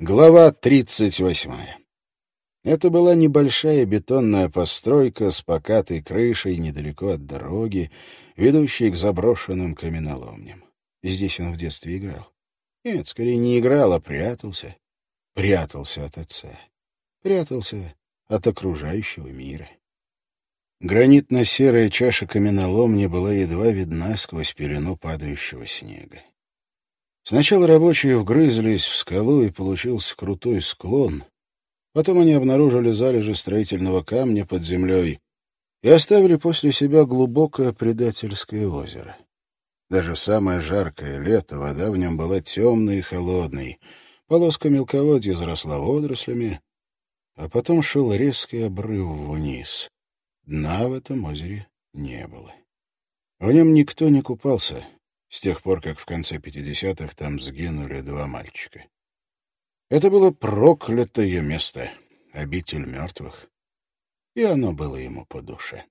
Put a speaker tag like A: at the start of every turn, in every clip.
A: Глава 38. Это была небольшая бетонная постройка с покатой крышей недалеко от дороги, ведущей к заброшенным каменоломням. Здесь он в детстве играл. Нет, скорее не играл, а прятался. Прятался от отца. Прятался от окружающего мира. Гранитно-серая чаша каменоломни была едва видна сквозь пелену падающего снега. Сначала рабочие вгрызлись в скалу, и получился крутой склон. Потом они обнаружили залежи строительного камня под землей и оставили после себя глубокое предательское озеро. Даже самое жаркое лето вода в нем была темной и холодной. Полоска мелководья заросла водорослями, а потом шел резкий обрыв вниз. Дна в этом озере не было. В нем никто не купался с тех пор, как в конце 50-х там сгинули два мальчика. Это было проклятое место, обитель мертвых, и оно было ему по душе.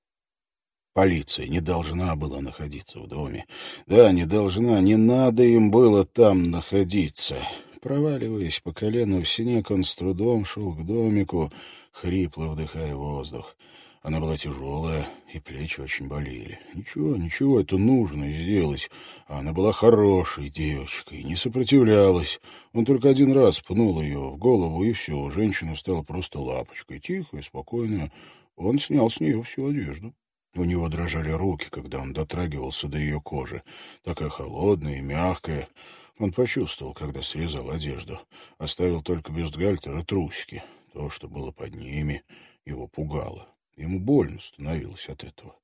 A: Полиция не должна была находиться в доме. Да, не должна, не надо им было там находиться. Проваливаясь по колену в снег, он с трудом шел к домику, хрипло вдыхая воздух. Она была тяжелая, и плечи очень болели. Ничего, ничего, это нужно сделать. Она была хорошей девочкой, не сопротивлялась. Он только один раз пнул ее в голову, и все, женщина стала просто лапочкой, тихая, спокойная. Он снял с нее всю одежду. У него дрожали руки, когда он дотрагивался до ее кожи. Такая холодная и мягкая. Он почувствовал, когда срезал одежду. Оставил только бюстгальтер и трусики. То, что было под ними, его пугало. Ему больно становилось от этого.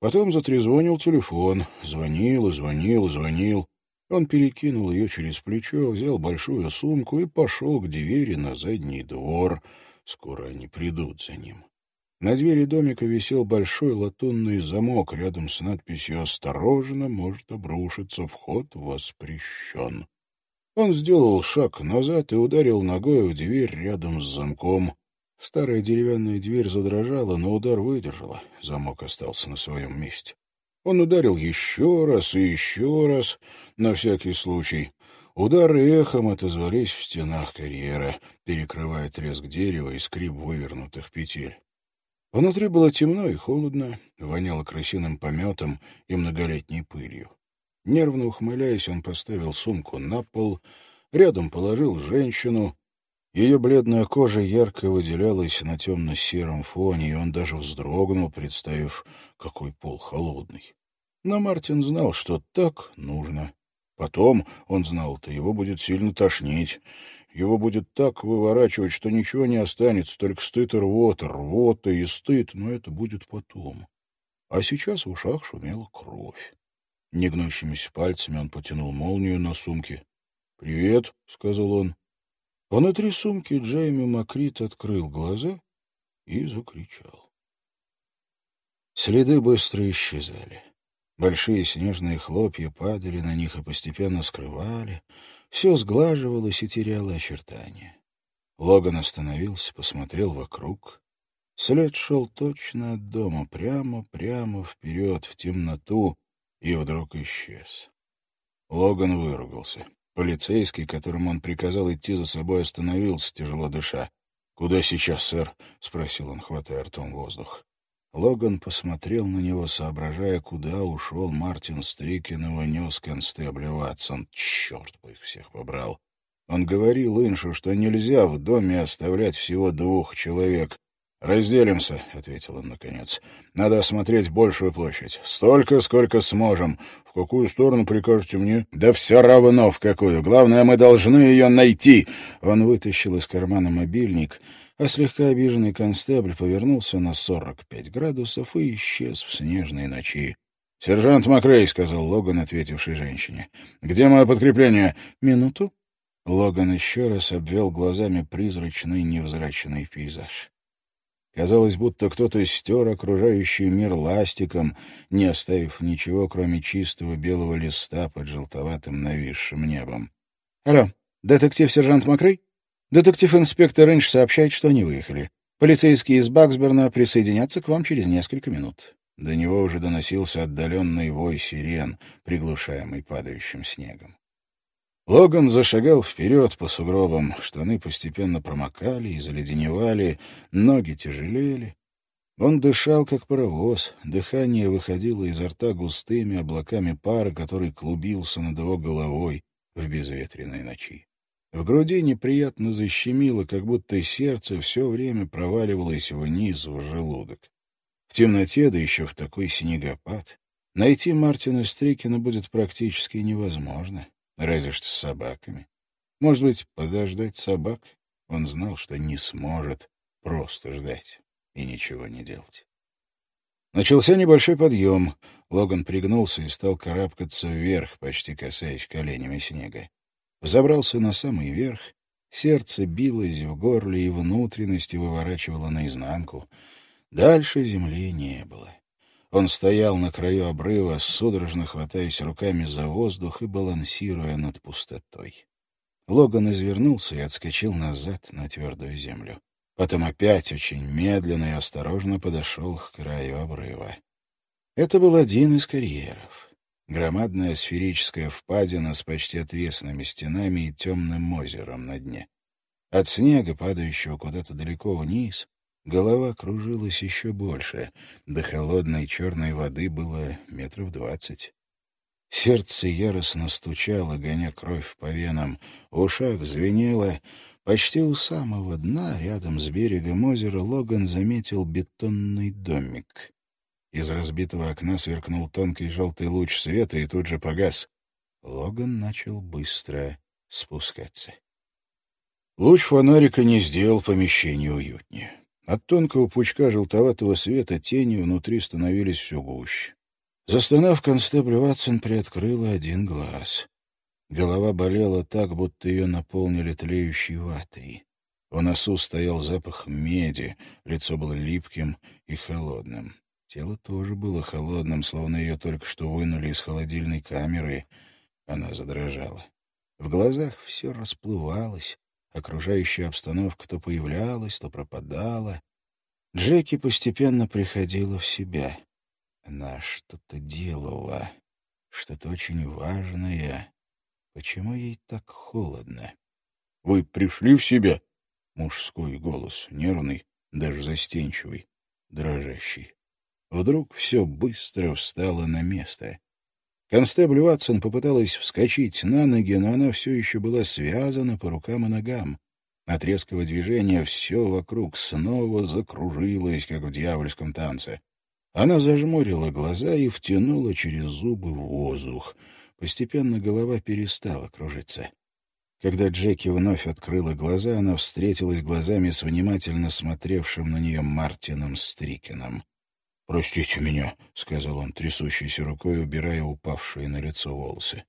A: Потом затрезвонил телефон. Звонил и звонил звонил. Он перекинул ее через плечо, взял большую сумку и пошел к двери на задний двор. Скоро они придут за ним. На двери домика висел большой латунный замок рядом с надписью «Осторожно, может обрушиться, вход воспрещен». Он сделал шаг назад и ударил ногой в дверь рядом с замком. Старая деревянная дверь задрожала, но удар выдержала. Замок остался на своем месте. Он ударил еще раз и еще раз, на всякий случай. Удары эхом отозвались в стенах карьера, перекрывая треск дерева и скрип вывернутых петель. Внутри было темно и холодно, воняло крысиным пометом и многолетней пылью. Нервно ухмыляясь, он поставил сумку на пол, рядом положил женщину, ее бледная кожа ярко выделялась на темно-сером фоне, и он даже вздрогнул, представив, какой пол холодный. Но Мартин знал, что так нужно. Потом, он знал-то, его будет сильно тошнить. Его будет так выворачивать, что ничего не останется, только стыд и рвота, рвота и стыд, но это будет потом. А сейчас в ушах шумела кровь. Негнущимися пальцами он потянул молнию на сумке. «Привет», — сказал он. Внутри сумки Джейми Макрит открыл глаза и закричал. Следы быстро исчезали. Большие снежные хлопья падали на них и постепенно скрывали. Все сглаживалось и теряло очертания. Логан остановился, посмотрел вокруг. След шел точно от дома, прямо-прямо вперед, в темноту, и вдруг исчез. Логан выругался. Полицейский, которому он приказал идти за собой, остановился, тяжело дыша. «Куда сейчас, сэр?» — спросил он, хватая ртом воздух. Логан посмотрел на него, соображая, куда ушел Мартин Стрикин и нес констебля Ватсон. Черт бы их всех побрал. Он говорил Иншу, что нельзя в доме оставлять всего двух человек. «Разделимся», — ответил он наконец. «Надо осмотреть большую площадь. Столько, сколько сможем. В какую сторону прикажете мне?» «Да все равно в какую. Главное, мы должны ее найти». Он вытащил из кармана мобильник, а слегка обиженный констебль повернулся на сорок пять градусов и исчез в снежной ночи. «Сержант Макрей», — сказал Логан, ответивший женщине. «Где мое подкрепление?» «Минуту». Логан еще раз обвел глазами призрачный невзрачный пейзаж. Казалось, будто кто-то стер окружающий мир ластиком, не оставив ничего, кроме чистого белого листа под желтоватым нависшим небом. «Алло, детектив-сержант Макрей? Детектив-инспектор Инш сообщает, что они выехали. Полицейские из Баксберна присоединятся к вам через несколько минут». До него уже доносился отдаленный вой сирен, приглушаемый падающим снегом. Логан зашагал вперед по сугробам, штаны постепенно промокали и заледеневали, ноги тяжелели. Он дышал, как паровоз, дыхание выходило изо рта густыми облаками пара, который клубился над его головой в безветренной ночи. В груди неприятно защемило, как будто сердце все время проваливалось вниз в желудок. В темноте, да еще в такой снегопад, найти Мартина Стрикина будет практически невозможно разве что с собаками. Может быть, подождать собак? Он знал, что не сможет просто ждать и ничего не делать. Начался небольшой подъем. Логан пригнулся и стал карабкаться вверх, почти касаясь коленями снега. Взобрался на самый верх, сердце билось в горле и внутренности выворачивало наизнанку. Дальше земли не было. Он стоял на краю обрыва, судорожно хватаясь руками за воздух и балансируя над пустотой. Логан извернулся и отскочил назад на твердую землю. Потом опять очень медленно и осторожно подошел к краю обрыва. Это был один из карьеров. Громадная сферическая впадина с почти отвесными стенами и темным озером на дне. От снега, падающего куда-то далеко вниз, Голова кружилась еще больше. До холодной черной воды было метров двадцать. Сердце яростно стучало, гоня кровь по венам. В ушах звенело. Почти у самого дна, рядом с берегом озера, Логан заметил бетонный домик. Из разбитого окна сверкнул тонкий желтый луч света и тут же погас. Логан начал быстро спускаться. Луч фонарика не сделал помещение уютнее. От тонкого пучка желтоватого света тени внутри становились все гуще. Застонав, констебль Ватсон приоткрыла один глаз. Голова болела так, будто ее наполнили тлеющей ватой. В носу стоял запах меди, лицо было липким и холодным. Тело тоже было холодным, словно ее только что вынули из холодильной камеры. Она задрожала. В глазах все расплывалось, Окружающая обстановка то появлялась, то пропадала. Джеки постепенно приходила в себя. Она что-то делала, что-то очень важное. Почему ей так холодно? — Вы пришли в себя? Мужской голос, нервный, даже застенчивый, дрожащий. Вдруг все быстро встало на место. Констебль Ватсон попыталась вскочить на ноги, но она все еще была связана по рукам и ногам. От резкого движения все вокруг снова закружилось, как в дьявольском танце. Она зажмурила глаза и втянула через зубы воздух. Постепенно голова перестала кружиться. Когда Джеки вновь открыла глаза, она встретилась глазами с внимательно смотревшим на нее Мартином Стрикином. «Простите меня», — сказал он, трясущейся рукой, убирая упавшие на лицо волосы.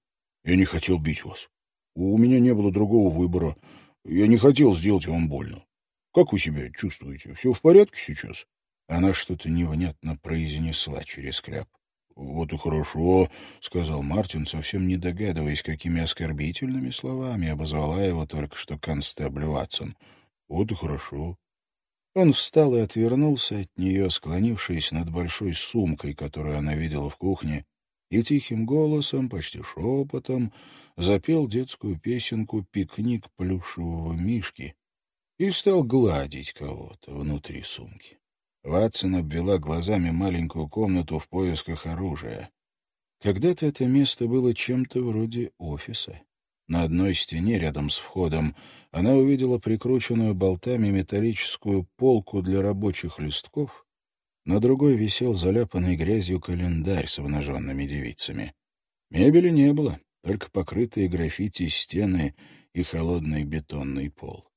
A: «Я не хотел бить вас. У меня не было другого выбора. Я не хотел сделать вам больно. Как вы себя чувствуете? Все в порядке сейчас?» Она что-то невнятно произнесла через кляп. «Вот и хорошо», — сказал Мартин, совсем не догадываясь, какими оскорбительными словами обозвала его только что констебль Ватсон. «Вот и хорошо. Он встал и отвернулся от нее, склонившись над большой сумкой, которую она видела в кухне, и тихим голосом, почти шепотом, запел детскую песенку «Пикник плюшевого мишки» и стал гладить кого-то внутри сумки. Ватсон обвела глазами маленькую комнату в поисках оружия. Когда-то это место было чем-то вроде офиса. На одной стене рядом с входом она увидела прикрученную болтами металлическую полку для рабочих листков, на другой висел заляпанный грязью календарь с обнаженными девицами. Мебели не было, только покрытые граффити стены и холодный бетонный пол.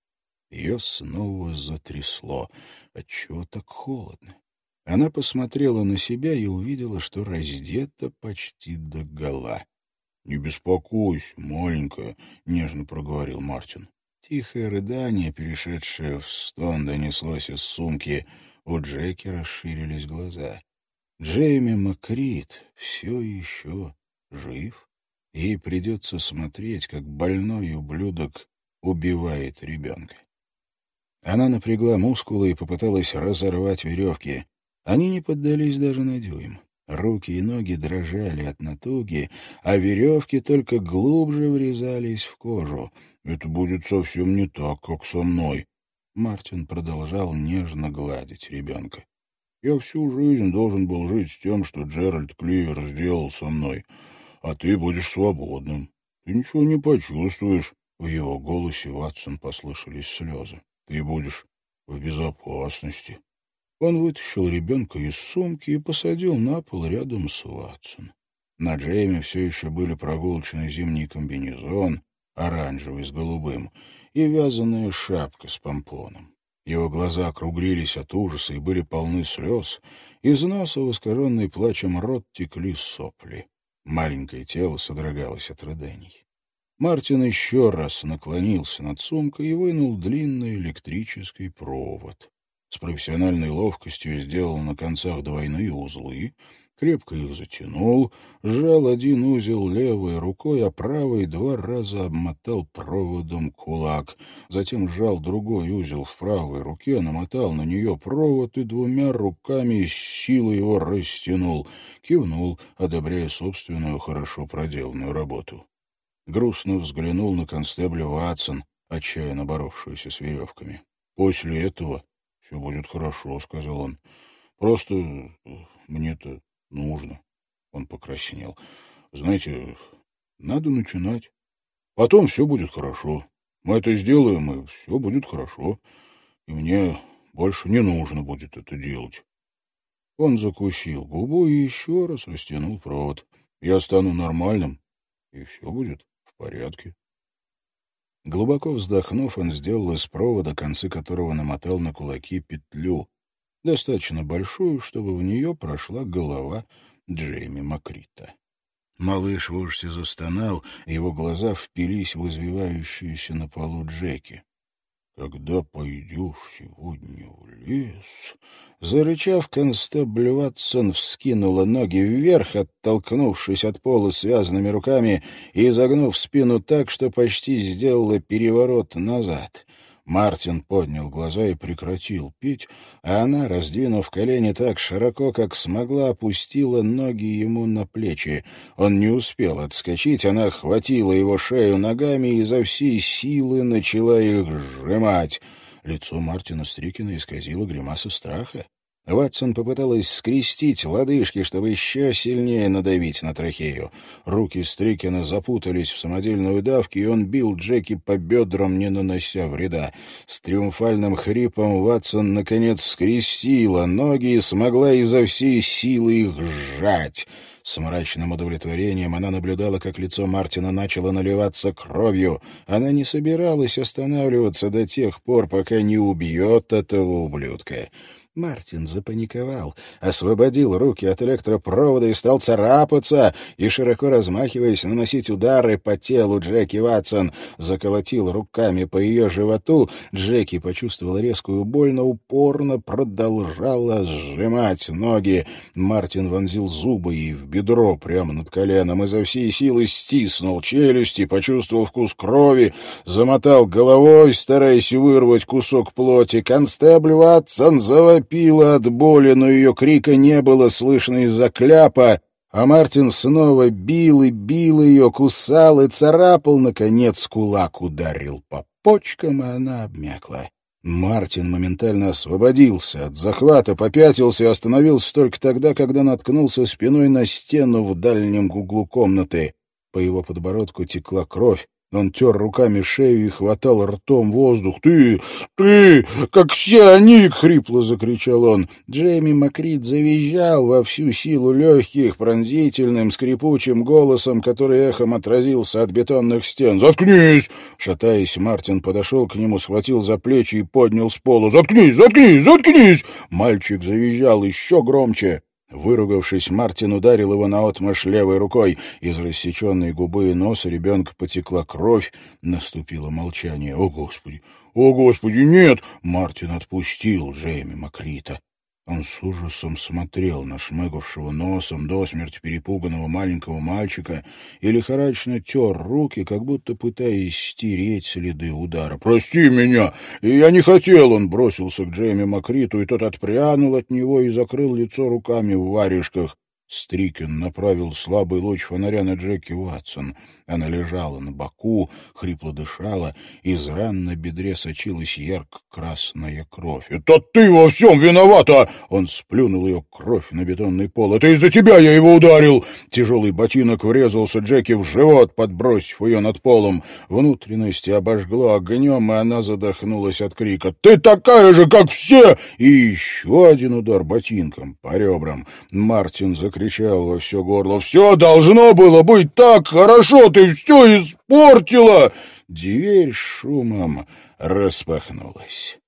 A: Ее снова затрясло. Отчего так холодно? Она посмотрела на себя и увидела, что раздета почти до гола. «Не беспокойся, маленькая», — нежно проговорил Мартин. Тихое рыдание, перешедшее в стон, донеслось из сумки. У Джеки расширились глаза. Джейми Макрит все еще жив. Ей придется смотреть, как больной ублюдок убивает ребенка. Она напрягла мускулы и попыталась разорвать веревки. Они не поддались даже на дюйм. Руки и ноги дрожали от натуги, а веревки только глубже врезались в кожу. «Это будет совсем не так, как со мной». Мартин продолжал нежно гладить ребенка. «Я всю жизнь должен был жить с тем, что Джеральд Кливер сделал со мной, а ты будешь свободным. Ты ничего не почувствуешь». В его голосе Ватсон послышались слезы. «Ты будешь в безопасности». Он вытащил ребенка из сумки и посадил на пол рядом с Ватсон. На Джейме все еще были прогулочный зимний комбинезон, оранжевый с голубым, и вязаная шапка с помпоном. Его глаза округлились от ужаса и были полны слез, из носа, воскоренный плачем рот, текли сопли. Маленькое тело содрогалось от рыданий. Мартин еще раз наклонился над сумкой и вынул длинный электрический провод. С профессиональной ловкостью сделал на концах двойные узлы, крепко их затянул, сжал один узел левой рукой, а правой два раза обмотал проводом кулак. Затем сжал другой узел в правой руке, намотал на нее провод и двумя руками с силой его растянул. Кивнул, одобряя собственную хорошо проделанную работу. Грустно взглянул на констебля Ватсон, отчаянно боровшуюся с веревками. После этого «Все будет хорошо», — сказал он. «Просто э, мне-то нужно». Он покраснел. «Знаете, надо начинать. Потом все будет хорошо. Мы это сделаем, и все будет хорошо. И мне больше не нужно будет это делать». Он закусил губу и еще раз растянул провод. «Я стану нормальным, и все будет в порядке». Глубоко вздохнув, он сделал из провода, концы которого намотал на кулаки петлю, достаточно большую, чтобы в нее прошла голова Джейми Макрита. Малыш в ужасе застонал, его глаза впились в извивающуюся на полу Джеки. «Когда пойдешь сегодня в лес...» Зарычав, констебль Ватсон вскинула ноги вверх, оттолкнувшись от пола связанными руками и загнув спину так, что почти сделала переворот назад — Мартин поднял глаза и прекратил пить, а она, раздвинув колени так широко, как смогла, опустила ноги ему на плечи. Он не успел отскочить, она хватила его шею ногами и изо всей силы начала их сжимать. Лицо Мартина Стрикина исказило гримаса страха. Ватсон попыталась скрестить лодыжки, чтобы еще сильнее надавить на трахею. Руки Стрикина запутались в самодельной удавке, и он бил Джеки по бедрам, не нанося вреда. С триумфальным хрипом Ватсон, наконец, скрестила ноги и смогла изо всей силы их сжать. С мрачным удовлетворением она наблюдала, как лицо Мартина начало наливаться кровью. Она не собиралась останавливаться до тех пор, пока не убьет этого ублюдка. Мартин запаниковал, освободил руки от электропровода и стал царапаться, и, широко размахиваясь, наносить удары по телу Джеки Ватсон. Заколотил руками по ее животу. Джеки почувствовала резкую боль, но упорно продолжала сжимать ноги. Мартин вонзил зубы ей в бедро прямо над коленом, изо всей силы стиснул челюсти, почувствовал вкус крови, замотал головой, стараясь вырвать кусок плоти. Констебль Ватсон завопил завопила от боли, но ее крика не было слышно из-за кляпа, а Мартин снова бил и бил ее, кусал и царапал, наконец кулак ударил по почкам, и она обмякла. Мартин моментально освободился от захвата, попятился и остановился только тогда, когда наткнулся спиной на стену в дальнем углу комнаты. По его подбородку текла кровь, он тер руками шею и хватал ртом воздух. «Ты! Ты! Как все они!» — хрипло закричал он. Джейми Макрит завизжал во всю силу легких, пронзительным, скрипучим голосом, который эхом отразился от бетонных стен. «Заткнись!» Шатаясь, Мартин подошел к нему, схватил за плечи и поднял с пола. «Заткнись! Заткнись! Заткнись!» Мальчик завизжал еще громче. Выругавшись, Мартин ударил его наотмашь левой рукой. Из рассеченной губы и носа ребенка потекла кровь. Наступило молчание. «О, Господи! О, Господи, нет!» Мартин отпустил Джейми Макрита. Он с ужасом смотрел на шмыгавшего носом до смерти перепуганного маленького мальчика и лихорадочно тер руки, как будто пытаясь стереть следы удара. «Прости меня! Я не хотел!» Он бросился к Джейми Макриту, и тот отпрянул от него и закрыл лицо руками в варежках. Стрикин направил слабый луч фонаря на Джеки Уатсон. Она лежала на боку, хрипло дышала, из ран на бедре сочилась ярко-красная кровь. «Это ты во всем виновата!» Он сплюнул ее кровь на бетонный пол. «Это из-за тебя я его ударил!» Тяжелый ботинок врезался Джеки в живот, подбросив ее над полом. Внутренности обожгло огнем, и она задохнулась от крика. «Ты такая же, как все!» И еще один удар ботинком по ребрам. Мартин закричал закричал во все горло. «Все должно было быть так хорошо! Ты все испортила!» Дверь шумом распахнулась.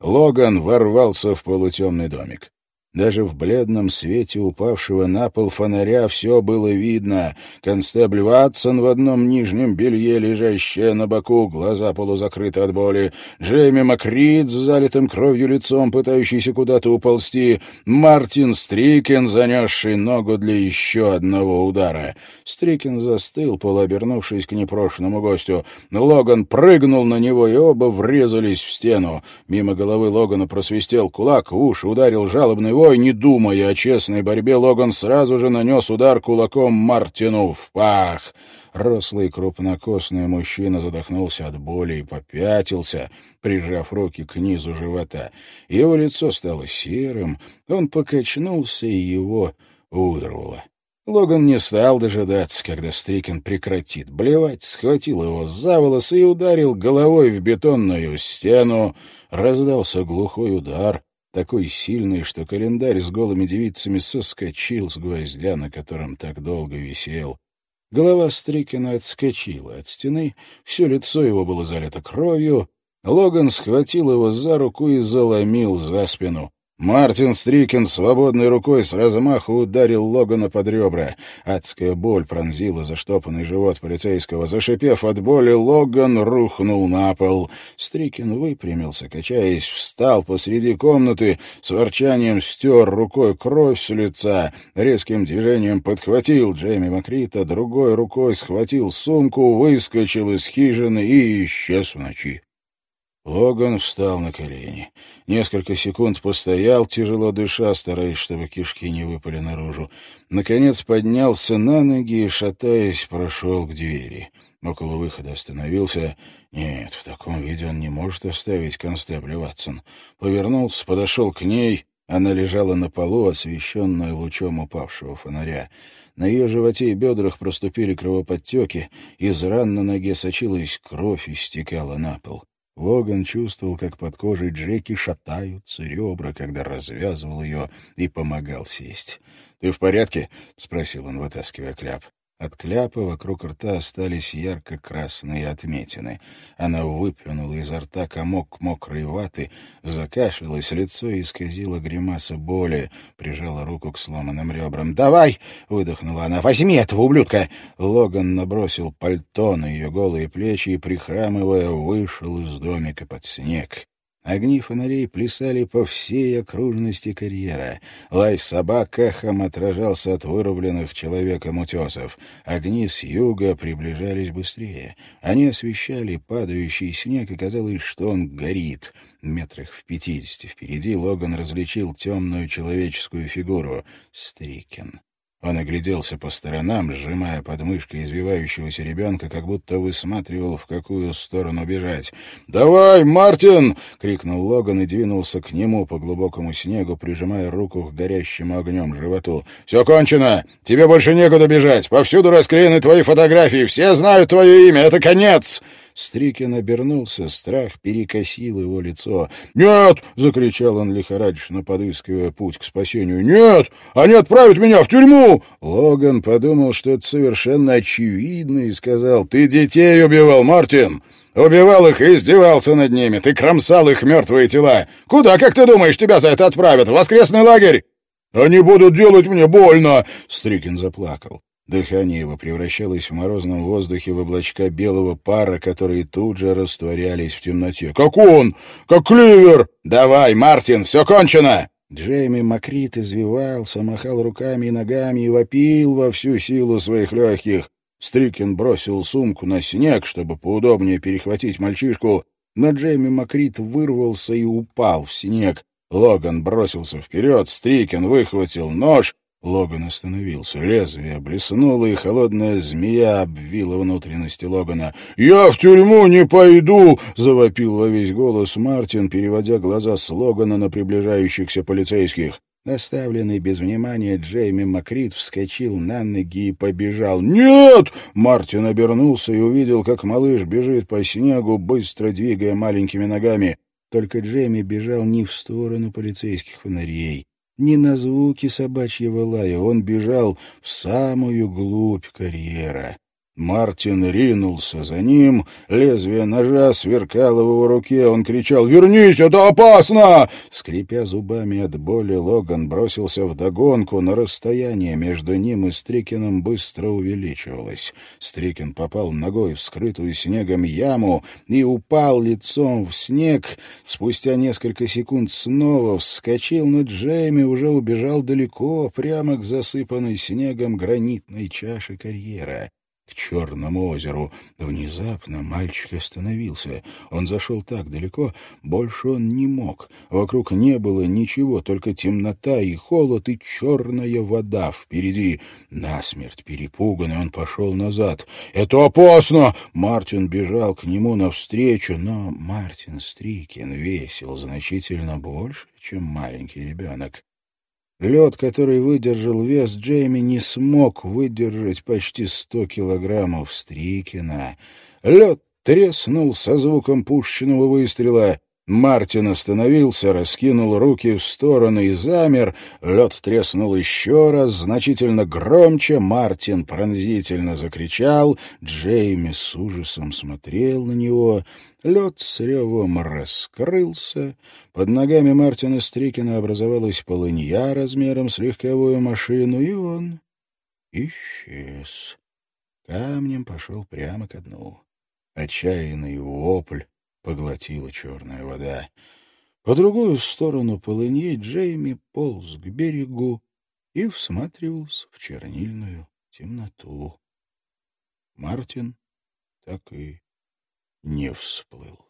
A: Логан ворвался в полутемный домик. Даже в бледном свете упавшего на пол фонаря все было видно. Констебль Ватсон в одном нижнем белье, лежащее на боку, глаза полузакрыты от боли. Джейми Макрид с залитым кровью лицом, пытающийся куда-то уползти. Мартин Стрикин, занесший ногу для еще одного удара. Стрикин застыл, полуобернувшись к непрошенному гостю. Логан прыгнул на него, и оба врезались в стену. Мимо головы Логана просвистел кулак, уши ударил жалобный Живой, не думая о честной борьбе, Логан сразу же нанес удар кулаком Мартину в пах. Рослый крупнокосный мужчина задохнулся от боли и попятился, прижав руки к низу живота. Его лицо стало серым, он покачнулся, и его вырвало. Логан не стал дожидаться, когда Стрикин прекратит блевать, схватил его за волосы и ударил головой в бетонную стену. Раздался глухой удар такой сильный, что календарь с голыми девицами соскочил с гвоздя, на котором так долго висел. Голова Стрикина отскочила от стены, все лицо его было залито кровью. Логан схватил его за руку и заломил за спину. Мартин Стрикин свободной рукой с размаху ударил Логана под ребра. Адская боль пронзила заштопанный живот полицейского. Зашипев от боли, Логан рухнул на пол. Стрикин выпрямился, качаясь, встал посреди комнаты, с ворчанием стер рукой кровь с лица, резким движением подхватил Джейми Макрита, другой рукой схватил сумку, выскочил из хижины и исчез в ночи. Логан встал на колени. Несколько секунд постоял, тяжело дыша, стараясь, чтобы кишки не выпали наружу. Наконец поднялся на ноги и, шатаясь, прошел к двери. Около выхода остановился. Нет, в таком виде он не может оставить констебля Ватсон. Повернулся, подошел к ней. Она лежала на полу, освещенная лучом упавшего фонаря. На ее животе и бедрах проступили кровоподтеки, из ран на ноге сочилась кровь и стекала на пол. Логан чувствовал, как под кожей Джеки шатаются ребра, когда развязывал ее и помогал сесть. «Ты в порядке?» — спросил он, вытаскивая кляп. От кляпа вокруг рта остались ярко-красные отметины. Она выплюнула изо рта комок мокрой ваты, закашлялась, лицо исказило гримаса боли, прижала руку к сломанным ребрам. «Давай!» — выдохнула она. «Возьми этого ублюдка!» Логан набросил пальто на ее голые плечи и, прихрамывая, вышел из домика под снег. Огни фонарей плясали по всей окружности карьера. Лай собак эхом отражался от вырубленных человеком утесов. Огни с юга приближались быстрее. Они освещали падающий снег, и казалось, что он горит. Метрах в пятидесяти впереди Логан различил темную человеческую фигуру — Стрикин. Он огляделся по сторонам, сжимая под мышкой извивающегося ребенка, как будто высматривал, в какую сторону бежать. «Давай, Мартин!» — крикнул Логан и двинулся к нему по глубокому снегу, прижимая руку к горящему огнем животу. «Все кончено! Тебе больше некуда бежать! Повсюду расклеены твои фотографии! Все знают твое имя! Это конец!» Стрикин обернулся, страх перекосил его лицо. «Нет!» — закричал он лихорадочно, подыскивая путь к спасению. «Нет! Они отправят меня в тюрьму!» Логан подумал, что это совершенно очевидно, и сказал, «Ты детей убивал, Мартин!» Убивал их и издевался над ними. Ты кромсал их мертвые тела. Куда, как ты думаешь, тебя за это отправят? В воскресный лагерь? Они будут делать мне больно!» Стрикин заплакал. Дыхание его превращалось в морозном воздухе в облачка белого пара, которые тут же растворялись в темноте. «Как он! Как Кливер! Давай, Мартин, все кончено!» Джейми Макрит извивался, махал руками и ногами и вопил во всю силу своих легких. Стрикин бросил сумку на снег, чтобы поудобнее перехватить мальчишку, но Джейми Макрит вырвался и упал в снег. Логан бросился вперед, Стрикин выхватил нож Логан остановился. Лезвие блеснуло, и холодная змея обвила внутренности Логана. «Я в тюрьму не пойду!» — завопил во весь голос Мартин, переводя глаза с Логана на приближающихся полицейских. Оставленный без внимания Джейми Макрит вскочил на ноги и побежал. «Нет!» — Мартин обернулся и увидел, как малыш бежит по снегу, быстро двигая маленькими ногами. Только Джейми бежал не в сторону полицейских фонарей ни на звуки собачьего лая. Он бежал в самую глубь карьера. Мартин ринулся за ним, лезвие ножа сверкало в его руке, он кричал «Вернись, это опасно!» Скрипя зубами от боли, Логан бросился в догонку, но расстояние между ним и Стрикином быстро увеличивалось. Стрикин попал ногой в скрытую снегом яму и упал лицом в снег. Спустя несколько секунд снова вскочил, но Джейми уже убежал далеко, прямо к засыпанной снегом гранитной чаше карьера к Черному озеру. Внезапно мальчик остановился. Он зашел так далеко, больше он не мог. Вокруг не было ничего, только темнота и холод, и черная вода впереди. Насмерть перепуганный он пошел назад. «Это опасно!» Мартин бежал к нему навстречу, но Мартин Стрикин весил значительно больше, чем маленький ребенок. Лед, который выдержал вес Джейми, не смог выдержать почти сто килограммов Стрикина. Лед треснул со звуком пушечного выстрела. Мартин остановился, раскинул руки в стороны и замер. Лед треснул еще раз, значительно громче. Мартин пронзительно закричал. Джейми с ужасом смотрел на него. Лед с ревом раскрылся. Под ногами Мартина Стрикина образовалась полынья размером с легковую машину, и он исчез. Камнем пошел прямо ко дну. Отчаянный вопль поглотила черная вода. По другую сторону полыньей Джейми полз к берегу и всматривался в чернильную темноту. Мартин так и не всплыл.